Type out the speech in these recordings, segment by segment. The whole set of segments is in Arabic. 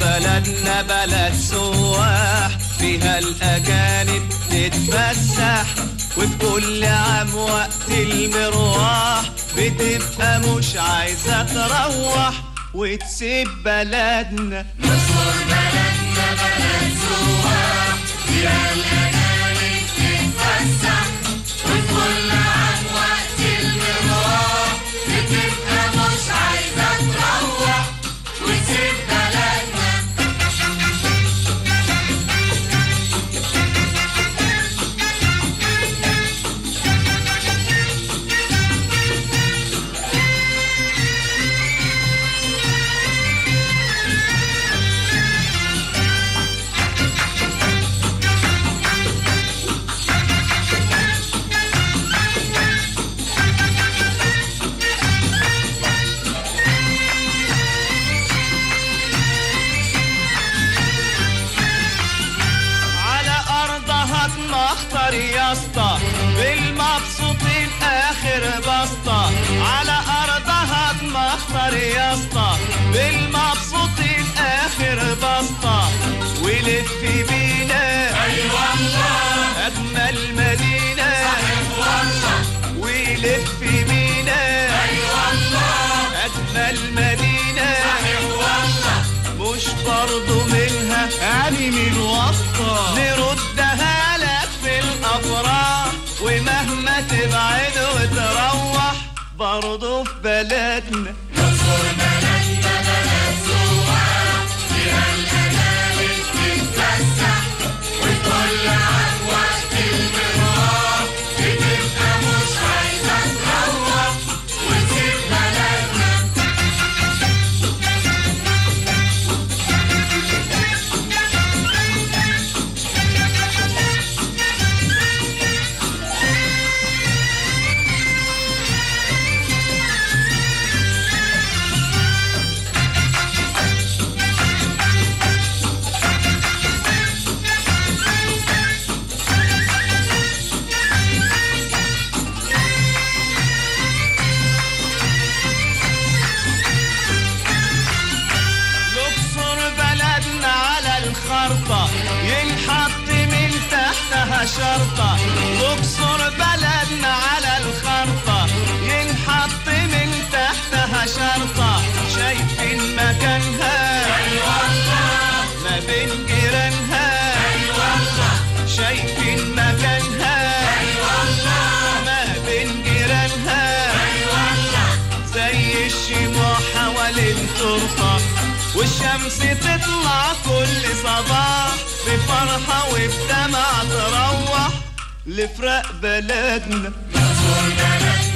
بلدنا بلد سواح فيها الأجانب تتفسح وفي كل عام وقت المروح. بتبقى مش عايزة تروح وتسيب بلدنا. مصر بلدنا بلد سواح فيها الأجانب ولف بينا. أي والله أجمل مدينة. صحيح والله ولف بينا. أي والله أجمل مدينة. صحيح والله مش برضو منها. يعني من وسطة نردها لك في الأفراح ومهما تبعد وتروح برضو في بلدنا. God. على الخرطة ينحط من تحتها شرطة. الأقصر بلدنا على الخرطة ينحط من تحتها شرطة. شايفين مكانها. أي والله ما بين جيرانها. أي والله شايفين مكانها. أي والله ما بين جيرانها. أي والله زي الشموع حوالين ترفع والشمس تطلع كل صباح بفرحة وبدمع تروح. لفراق بلدنا مصر بلدنا.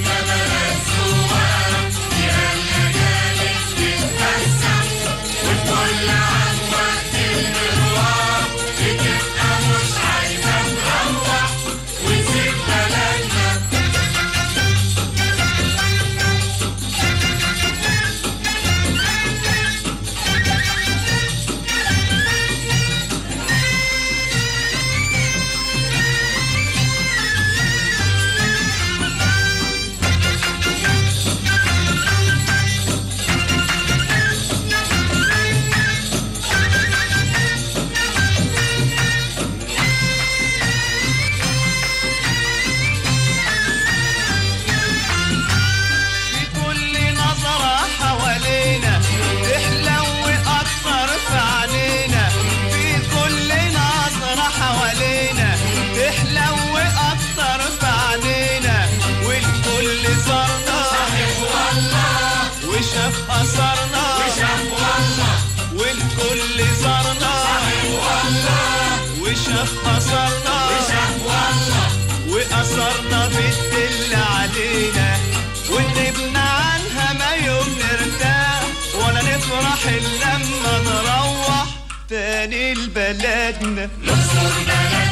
أثرنا وشاف والله والكل زارنا والله وشاف أثرنا وشاف والله وأثرنا بتدل علينا. ونبنى عنها ما يوم نرتاح. ولا نفرح إلا لما نروح تاني لبلدنا مصر بلدنا.